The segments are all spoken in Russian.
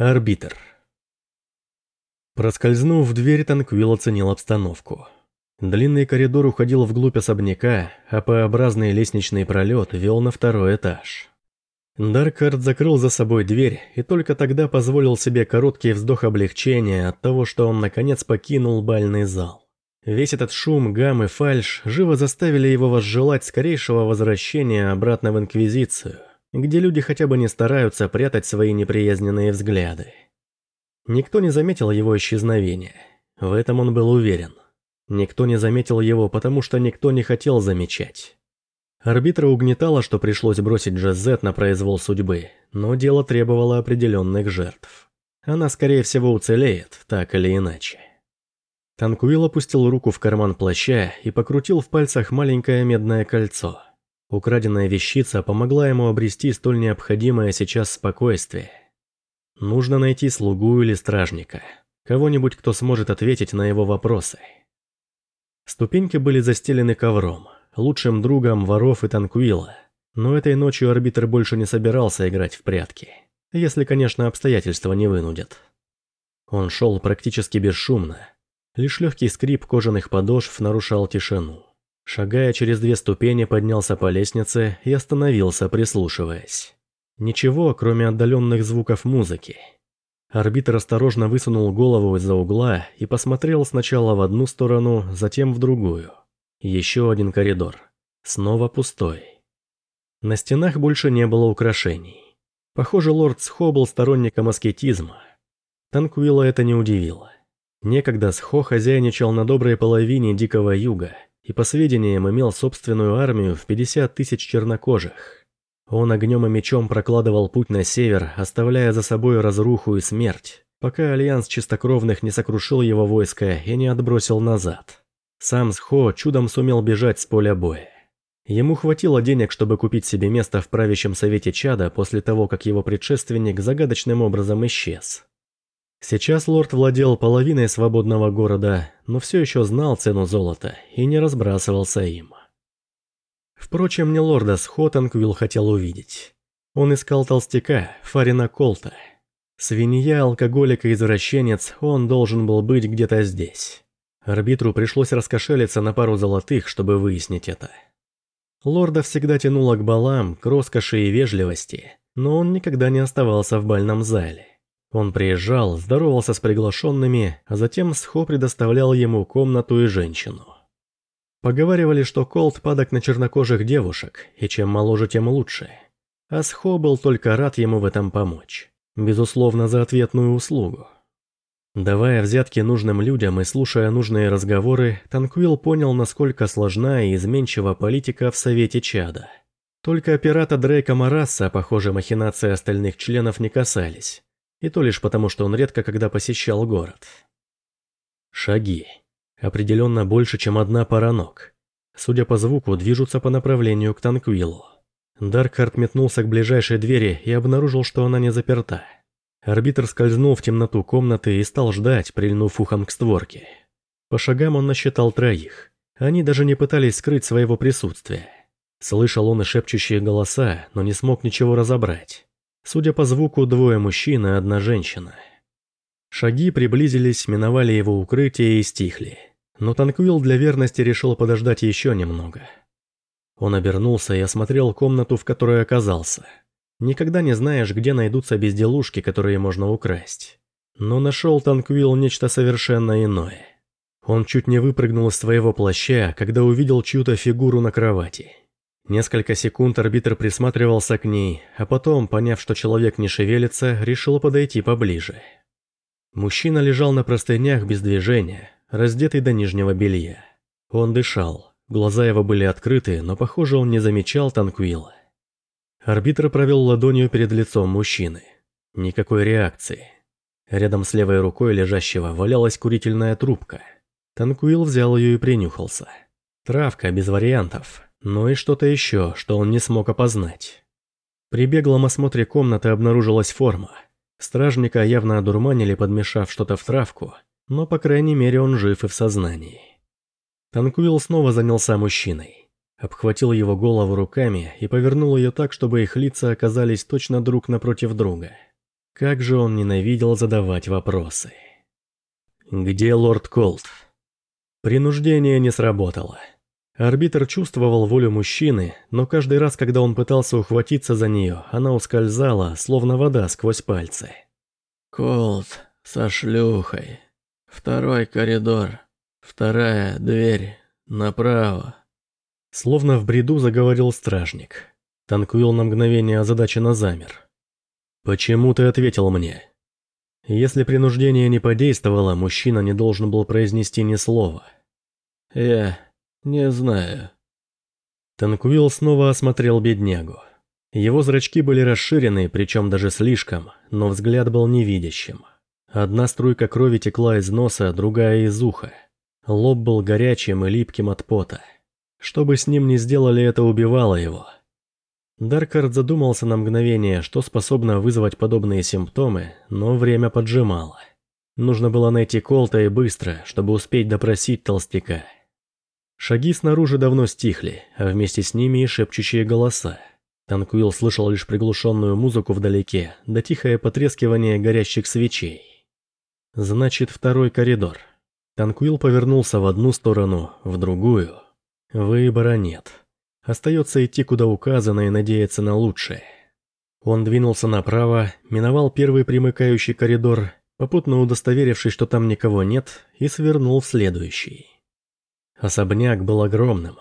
Арбитр. Проскользнув в дверь, Танквилл оценил обстановку. Длинный коридор уходил вглубь особняка, а П-образный лестничный пролет вел на второй этаж. Даркард закрыл за собой дверь и только тогда позволил себе короткий вздох облегчения от того, что он наконец покинул бальный зал. Весь этот шум, гам и фальш живо заставили его возжелать скорейшего возвращения обратно в Инквизицию где люди хотя бы не стараются прятать свои неприязненные взгляды. Никто не заметил его исчезновения, в этом он был уверен. Никто не заметил его, потому что никто не хотел замечать. Арбитра угнетало, что пришлось бросить Джазет на произвол судьбы, но дело требовало определенных жертв. Она, скорее всего, уцелеет, так или иначе. Танкуил опустил руку в карман плаща и покрутил в пальцах маленькое медное кольцо – Украденная вещица помогла ему обрести столь необходимое сейчас спокойствие. Нужно найти слугу или стражника, кого-нибудь, кто сможет ответить на его вопросы. Ступеньки были застелены ковром, лучшим другом воров и танкуила, но этой ночью арбитр больше не собирался играть в прятки, если, конечно, обстоятельства не вынудят. Он шел практически бесшумно, лишь легкий скрип кожаных подошв нарушал тишину. Шагая через две ступени, поднялся по лестнице и остановился, прислушиваясь. Ничего, кроме отдаленных звуков музыки. Арбитр осторожно высунул голову из-за угла и посмотрел сначала в одну сторону, затем в другую. Еще один коридор. Снова пустой. На стенах больше не было украшений. Похоже, лорд Схо был сторонником аскетизма. Танкуила это не удивило. Некогда Схо хозяйничал на доброй половине Дикого Юга – и по сведениям имел собственную армию в 50 тысяч чернокожих. Он огнем и мечом прокладывал путь на север, оставляя за собой разруху и смерть, пока Альянс Чистокровных не сокрушил его войско и не отбросил назад. Сам Схо чудом сумел бежать с поля боя. Ему хватило денег, чтобы купить себе место в правящем совете Чада после того, как его предшественник загадочным образом исчез. Сейчас лорд владел половиной свободного города, но все еще знал цену золота и не разбрасывался им. Впрочем, не лорда Схотанквилл хотел увидеть. Он искал толстяка, Фарина Колта. Свинья, алкоголик и извращенец, он должен был быть где-то здесь. Арбитру пришлось раскошелиться на пару золотых, чтобы выяснить это. Лорда всегда тянуло к балам, к роскоши и вежливости, но он никогда не оставался в бальном зале. Он приезжал, здоровался с приглашенными, а затем Схо предоставлял ему комнату и женщину. Поговаривали, что Колт падок на чернокожих девушек, и чем моложе, тем лучше. А Схо был только рад ему в этом помочь. Безусловно, за ответную услугу. Давая взятки нужным людям и слушая нужные разговоры, Танквилл понял, насколько сложна и изменчива политика в Совете Чада. Только пирата Дрейка Марасса, похоже, махинации остальных членов не касались и то лишь потому, что он редко когда посещал город. Шаги. Определенно больше, чем одна пара ног. Судя по звуку, движутся по направлению к Танквиллу. Даркхард метнулся к ближайшей двери и обнаружил, что она не заперта. Арбитр скользнул в темноту комнаты и стал ждать, прильнув ухом к створке. По шагам он насчитал троих. Они даже не пытались скрыть своего присутствия. Слышал он и шепчущие голоса, но не смог ничего разобрать. Судя по звуку, двое мужчин и одна женщина. Шаги приблизились, миновали его укрытие и стихли. Но Танквилл для верности решил подождать еще немного. Он обернулся и осмотрел комнату, в которой оказался. Никогда не знаешь, где найдутся безделушки, которые можно украсть. Но нашел Танквилл нечто совершенно иное. Он чуть не выпрыгнул из своего плаща, когда увидел чью-то фигуру на кровати. Несколько секунд арбитр присматривался к ней, а потом, поняв, что человек не шевелится, решил подойти поближе. Мужчина лежал на простынях без движения, раздетый до нижнего белья. Он дышал, глаза его были открыты, но, похоже, он не замечал Танквилла. Арбитр провел ладонью перед лицом мужчины. Никакой реакции. Рядом с левой рукой лежащего валялась курительная трубка. Танквилл взял ее и принюхался. Травка без вариантов но и что-то еще, что он не смог опознать. При беглом осмотре комнаты обнаружилась форма. Стражника явно одурманили, подмешав что-то в травку, но, по крайней мере, он жив и в сознании. Танкуил снова занялся мужчиной. Обхватил его голову руками и повернул ее так, чтобы их лица оказались точно друг напротив друга. Как же он ненавидел задавать вопросы. «Где лорд Колт?» Принуждение не сработало. Арбитр чувствовал волю мужчины, но каждый раз, когда он пытался ухватиться за нее, она ускользала, словно вода сквозь пальцы. «Колт, со шлюхой. Второй коридор. Вторая дверь. Направо». Словно в бреду заговорил стражник. Танкуил на мгновение озадаченно замер. «Почему ты ответил мне?» Если принуждение не подействовало, мужчина не должен был произнести ни слова. «Я не знаю». Танкуил снова осмотрел беднягу. Его зрачки были расширены, причем даже слишком, но взгляд был невидящим. Одна струйка крови текла из носа, другая из уха. Лоб был горячим и липким от пота. Что бы с ним ни сделали, это убивало его. Даркард задумался на мгновение, что способно вызвать подобные симптомы, но время поджимало. Нужно было найти Колта и быстро, чтобы успеть допросить толстяка. Шаги снаружи давно стихли, а вместе с ними и шепчущие голоса. Танкуил слышал лишь приглушенную музыку вдалеке, да тихое потрескивание горящих свечей. Значит, второй коридор. Танкуил повернулся в одну сторону, в другую. Выбора нет. Остается идти куда указано и надеяться на лучшее. Он двинулся направо, миновал первый примыкающий коридор, попутно удостоверившись, что там никого нет, и свернул в следующий. Особняк был огромным.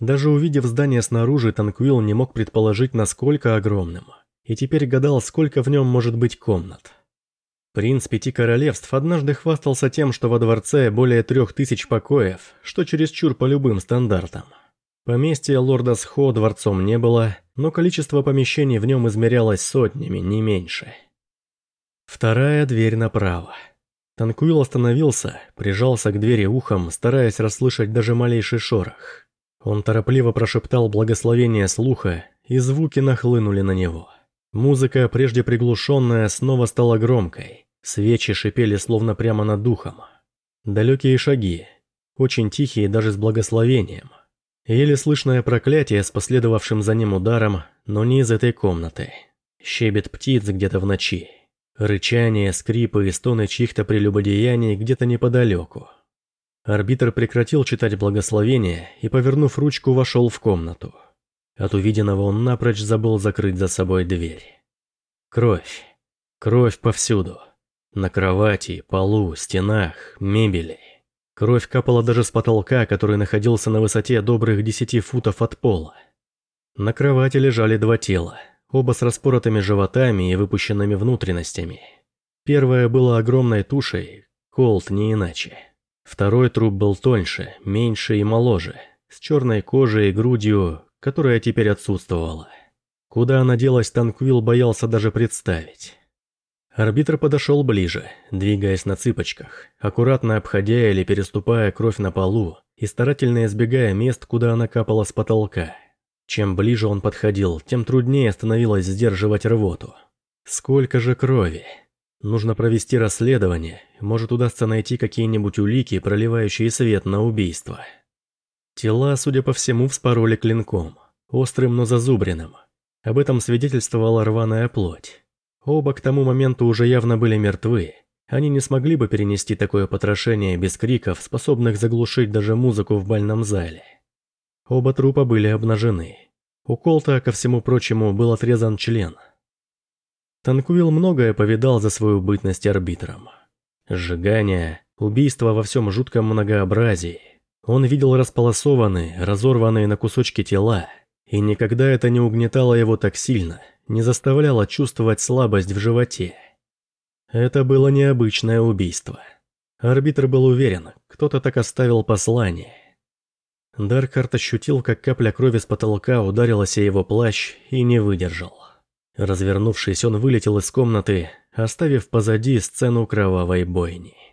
Даже увидев здание снаружи, Танквилл не мог предположить, насколько огромным, и теперь гадал, сколько в нем может быть комнат. Принц Пяти Королевств однажды хвастался тем, что во дворце более трех тысяч покоев, что чересчур по любым стандартам. Поместья лорда Схо дворцом не было, но количество помещений в нем измерялось сотнями, не меньше. Вторая дверь направо. Танкуил остановился, прижался к двери ухом, стараясь расслышать даже малейший шорох. Он торопливо прошептал благословение слуха, и звуки нахлынули на него. Музыка, прежде приглушенная, снова стала громкой. Свечи шипели словно прямо над духом. Далекие шаги, очень тихие даже с благословением – Еле слышное проклятие с последовавшим за ним ударом, но не из этой комнаты. Щебет птиц где-то в ночи. Рычание, скрипы и стоны чьих-то прелюбодеяний где-то неподалеку. Арбитр прекратил читать благословение и, повернув ручку, вошел в комнату. От увиденного он напрочь забыл закрыть за собой дверь. Кровь. Кровь повсюду. На кровати, полу, стенах, мебели. Кровь капала даже с потолка, который находился на высоте добрых десяти футов от пола. На кровати лежали два тела, оба с распоротыми животами и выпущенными внутренностями. Первое было огромной тушей, Колт не иначе. Второй труп был тоньше, меньше и моложе, с черной кожей и грудью, которая теперь отсутствовала. Куда она делась, Танквилл боялся даже представить. Арбитр подошел ближе, двигаясь на цыпочках, аккуратно обходя или переступая кровь на полу и старательно избегая мест, куда она капала с потолка. Чем ближе он подходил, тем труднее становилось сдерживать рвоту. Сколько же крови! Нужно провести расследование, может удастся найти какие-нибудь улики, проливающие свет на убийство. Тела, судя по всему, вспороли клинком, острым, но зазубренным. Об этом свидетельствовала рваная плоть. Оба к тому моменту уже явно были мертвы. Они не смогли бы перенести такое потрошение без криков, способных заглушить даже музыку в бальном зале. Оба трупа были обнажены. У Колта, ко всему прочему, был отрезан член. Танкуил многое повидал за свою бытность арбитром. Сжигание, убийство во всем жутком многообразии. Он видел располосованные, разорванные на кусочки тела, и никогда это не угнетало его так сильно – не заставляло чувствовать слабость в животе. Это было необычное убийство. Арбитр был уверен, кто-то так оставил послание. Даркарт ощутил, как капля крови с потолка ударилась о его плащ и не выдержал. Развернувшись, он вылетел из комнаты, оставив позади сцену кровавой бойни.